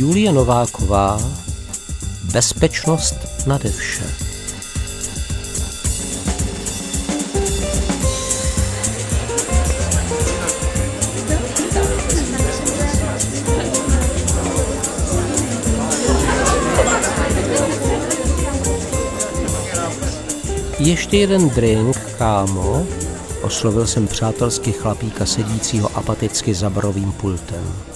Julie Nováková Bezpečnost nade vše. Ještě jeden drink, kámo, oslovil jsem přátelsky chlapíka sedícího apaticky za barovým pultem.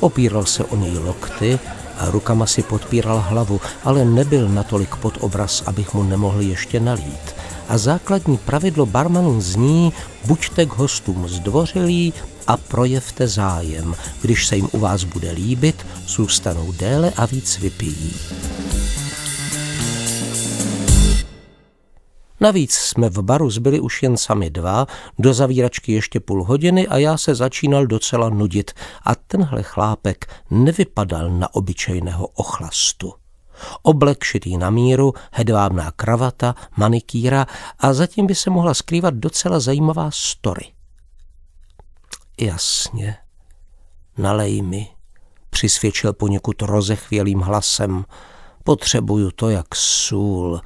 Opíral se o něj lokty a rukama si podpíral hlavu, ale nebyl natolik pod obraz, abych mu nemohl ještě nalít. A základní pravidlo barmanů zní, buďte k hostům zdvořilí a projevte zájem. Když se jim u vás bude líbit, zůstanou déle a víc vypijí. Navíc jsme v baru zbyli už jen sami dva, do zavíračky ještě půl hodiny a já se začínal docela nudit a tenhle chlápek nevypadal na obyčejného ochlastu. Oblek šitý na míru, hedvábná kravata, manikýra a zatím by se mohla skrývat docela zajímavá story. Jasně, nalej mi, přisvědčil poněkud rozechvělým hlasem. Potřebuju to jak sůl.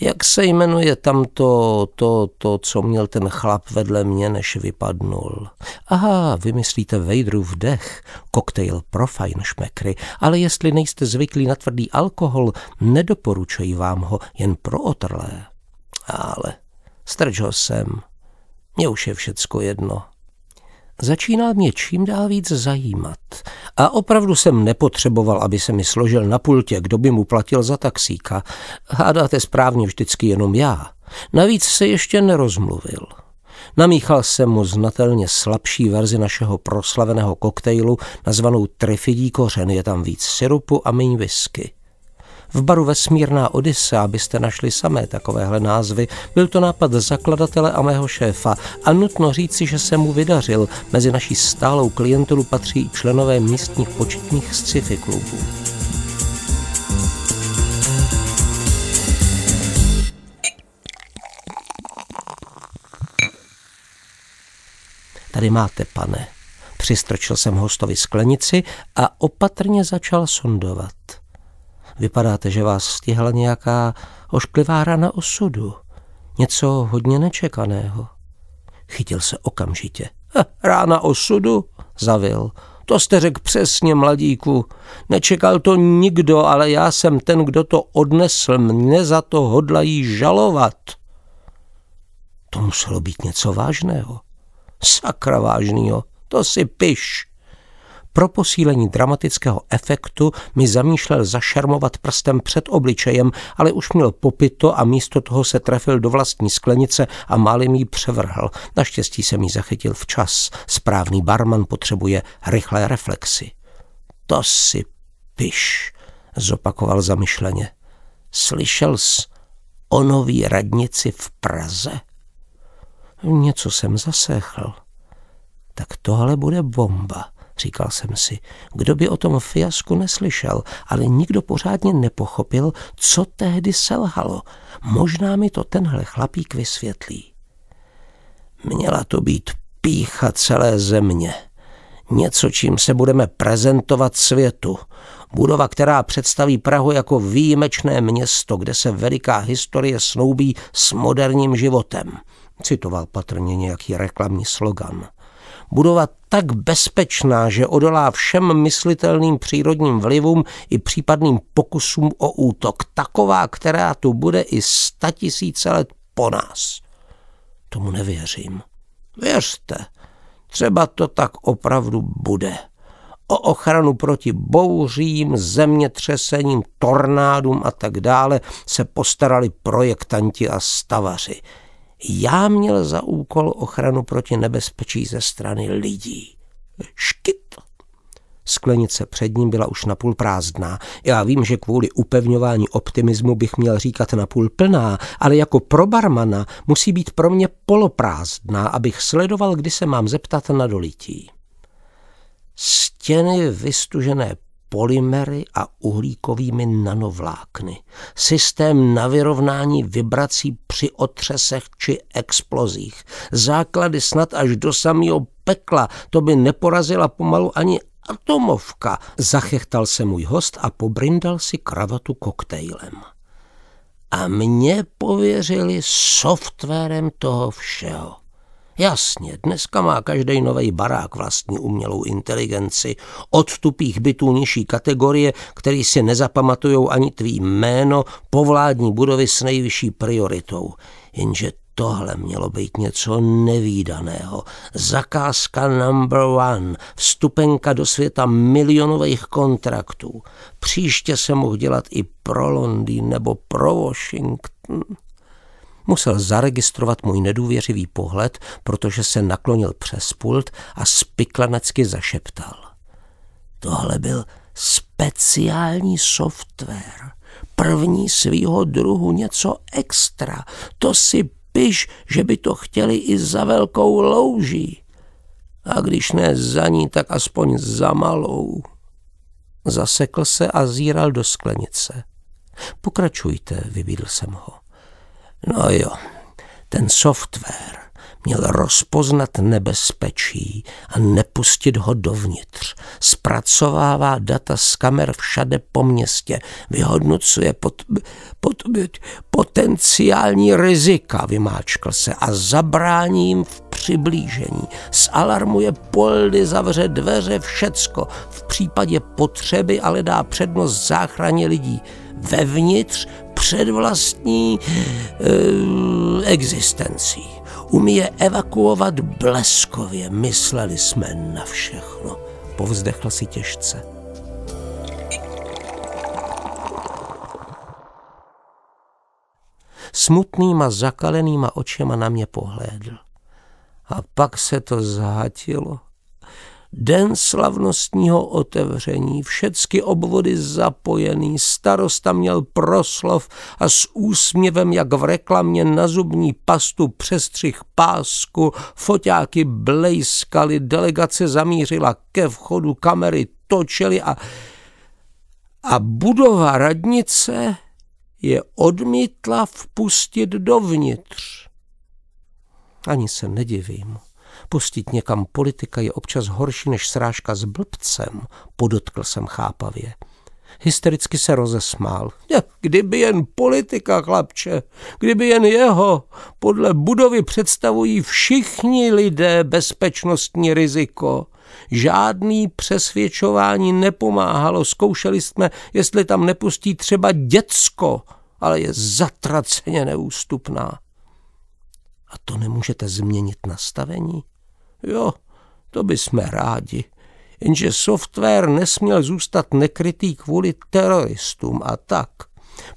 Jak se jmenuje tam to, to, to, co měl ten chlap vedle mě, než vypadnul? Aha, vymyslíte Vejdrův dech, koktejl pro fajnšmekry, ale jestli nejste zvyklí na tvrdý alkohol, nedoporučuji vám ho jen pro otrlé. Ale strč ho sem, mně už je všecko jedno. Začínal mě čím dál víc zajímat a opravdu jsem nepotřeboval, aby se mi složil na pultě, kdo by mu platil za taxíka. Hádáte správně vždycky jenom já. Navíc se ještě nerozmluvil. Namíchal jsem mu znatelně slabší verzi našeho proslaveného koktejlu, nazvanou Trifidí kořen. Je tam víc syrupu a méně whisky. V baru Vesmírná Odyse, abyste našli samé takovéhle názvy, byl to nápad zakladatele a mého šéfa a nutno říci, že se mu vydařil. Mezi naší stálou klientelu patří i členové místních početních sci-fi klubů. Tady máte, pane. Přistrčil jsem hostovi sklenici a opatrně začal sondovat. Vypadáte, že vás stihla nějaká ošklivá rana osudu. Něco hodně nečekaného. Chytil se okamžitě. Rána osudu? Zavil. To jste řekl přesně, mladíku. Nečekal to nikdo, ale já jsem ten, kdo to odnesl. Mne za to hodlají žalovat. To muselo být něco vážného. Sakra vážného. To si piš. Pro posílení dramatického efektu mi zamýšlel zašarmovat prstem před obličejem, ale už měl popito a místo toho se trefil do vlastní sklenice a málem jí převrhl. Naštěstí se mi zachytil včas. Správný barman potřebuje rychlé reflexy. To si piš, zopakoval zamyšleně. Slyšel jsi o nový radnici v Praze? Něco jsem zasechl. Tak tohle bude bomba říkal jsem si. Kdo by o tom fiasku neslyšel, ale nikdo pořádně nepochopil, co tehdy selhalo. Možná mi to tenhle chlapík vysvětlí. Měla to být pícha celé země. Něco, čím se budeme prezentovat světu. Budova, která představí Prahu jako výjimečné město, kde se veliká historie snoubí s moderním životem. Citoval patrně nějaký reklamní slogan budova tak bezpečná, že odolá všem myslitelným přírodním vlivům i případným pokusům o útok. Taková, která tu bude i tisíce let po nás. Tomu nevěřím. Věřte, třeba to tak opravdu bude. O ochranu proti bouřím, zemětřesením, tornádům a tak dále se postarali projektanti a stavaři. Já měl za úkol ochranu proti nebezpečí ze strany lidí. Škyt! Sklenice před ním byla už napůl prázdná. Já vím, že kvůli upevňování optimismu bych měl říkat napůl plná, ale jako pro barmana musí být pro mě poloprázdná, abych sledoval, kdy se mám zeptat na dolití. Stěny vystužené polymery a uhlíkovými nanovlákny. Systém na vyrovnání vibrací při otřesech či explozích. Základy snad až do samého pekla, to by neporazila pomalu ani atomovka, zachechtal se můj host a pobrindal si kravatu koktejlem. A mě pověřili softwarem toho všeho. Jasně, dneska má každý nový barák vlastní umělou inteligenci. Od tupých bytů nižší kategorie, který si nezapamatujou ani tvý jméno, povládní budovy s nejvyšší prioritou. Jenže tohle mělo být něco nevýdaného. Zakázka number one, vstupenka do světa milionových kontraktů. Příště se mohl dělat i pro Londýn nebo pro Washington. Musel zaregistrovat můj nedůvěřivý pohled, protože se naklonil přes pult a spiklanecky zašeptal. Tohle byl speciální software, první svýho druhu, něco extra. To si piš, že by to chtěli i za velkou louží. A když ne za ní, tak aspoň za malou. Zasekl se a zíral do sklenice. Pokračujte, vybídl jsem ho. No jo, ten software měl rozpoznat nebezpečí a nepustit ho dovnitř. Zpracovává data z kamer všade po městě, vyhodnocuje pot, pot, potenciální rizika, vymáčkl se a zabrání jim v přiblížení. Zalarmuje poldy, zavře dveře, všecko. V případě potřeby ale dá přednost záchraně lidí. Vevnitř před vlastní e, existencí. Umí je evakuovat bleskově. Mysleli jsme na všechno. Povzdechl si těžce. Smutnýma zakalenýma očima na mě pohlédl. A pak se to zhatilo. Den slavnostního otevření, všecky obvody zapojený, starosta měl proslov a s úsměvem, jak v reklamě na zubní pastu přestřih pásku, foťáky blejskaly, delegace zamířila ke vchodu, kamery točily a, a budova radnice je odmítla vpustit dovnitř. Ani se nedivím. Pustit někam politika je občas horší než srážka s blbcem, podotkl jsem chápavě. Hystericky se rozesmál. Kdyby jen politika, chlapče, kdyby jen jeho. Podle budovy představují všichni lidé bezpečnostní riziko. Žádný přesvědčování nepomáhalo. Zkoušeli jsme, jestli tam nepustí třeba děcko, ale je zatraceně neústupná. A to nemůžete změnit nastavení? Jo, to by jsme rádi. Jenže software nesměl zůstat nekrytý kvůli teroristům a tak.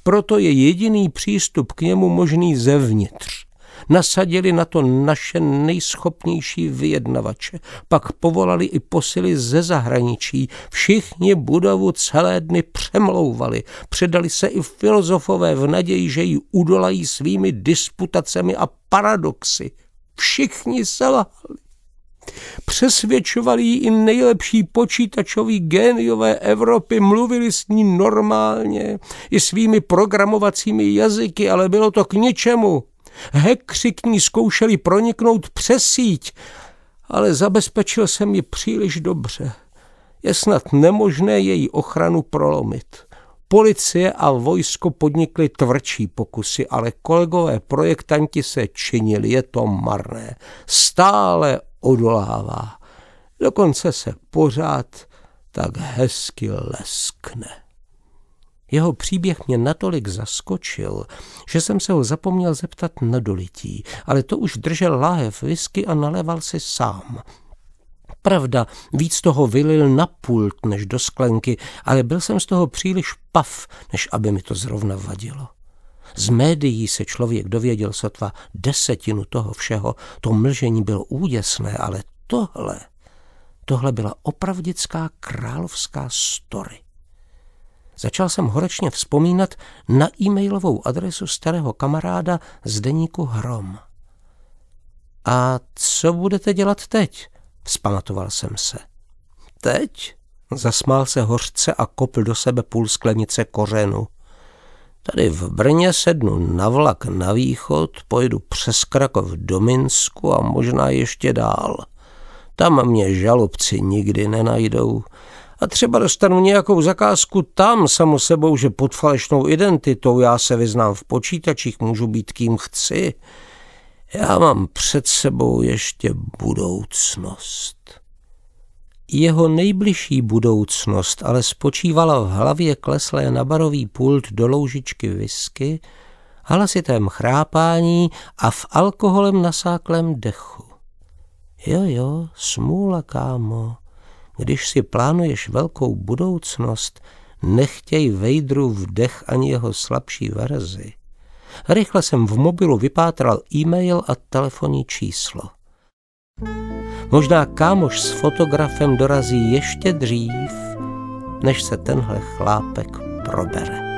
Proto je jediný přístup k němu možný zevnitř. Nasadili na to naše nejschopnější vyjednavače. Pak povolali i posily ze zahraničí. Všichni budovu celé dny přemlouvali. Předali se i filozofové v naději, že ji udolají svými disputacemi a paradoxy. Všichni selhali. Přesvědčovali ji i nejlepší počítačoví géniové Evropy, mluvili s ní normálně, i svými programovacími jazyky, ale bylo to k ničemu. Hekři k ní zkoušeli proniknout přes síť, ale zabezpečil jsem ji příliš dobře. Je snad nemožné její ochranu prolomit. Policie a vojsko podnikly tvrdší pokusy, ale kolegové projektanti se činili, je to marné. Stále odolává. Dokonce se pořád tak hezky leskne. Jeho příběh mě natolik zaskočil, že jsem se ho zapomněl zeptat na dolití, ale to už držel láhev whisky a naleval si sám. Pravda, víc toho vylil na pult než do sklenky, ale byl jsem z toho příliš pav, než aby mi to zrovna vadilo. Z médií se člověk dověděl sotva desetinu toho všeho. To mlžení bylo úděsné, ale tohle, tohle byla opravdická královská story. Začal jsem horečně vzpomínat na e-mailovou adresu starého kamaráda z deníku Hrom. A co budete dělat teď? Vzpamatoval jsem se. Teď? Zasmál se hořce a kopl do sebe půl sklenice kořenu. Tady v Brně sednu na vlak na východ, pojedu přes Krakov do Minsku a možná ještě dál. Tam mě žalobci nikdy nenajdou. A třeba dostanu nějakou zakázku tam samo sebou, že pod falešnou identitou já se vyznám v počítačích, můžu být kým chci. Já mám před sebou ještě budoucnost. Jeho nejbližší budoucnost ale spočívala v hlavě kleslé na barový pult do loužičky whisky, hlasitém chrápání a v alkoholem nasáklém dechu. Jo, jo, smůla, kámo. Když si plánuješ velkou budoucnost, nechtěj v dech ani jeho slabší verzi. Rychle jsem v mobilu vypátral e-mail a telefonní číslo. Možná kámoš s fotografem dorazí ještě dřív, než se tenhle chlápek probere.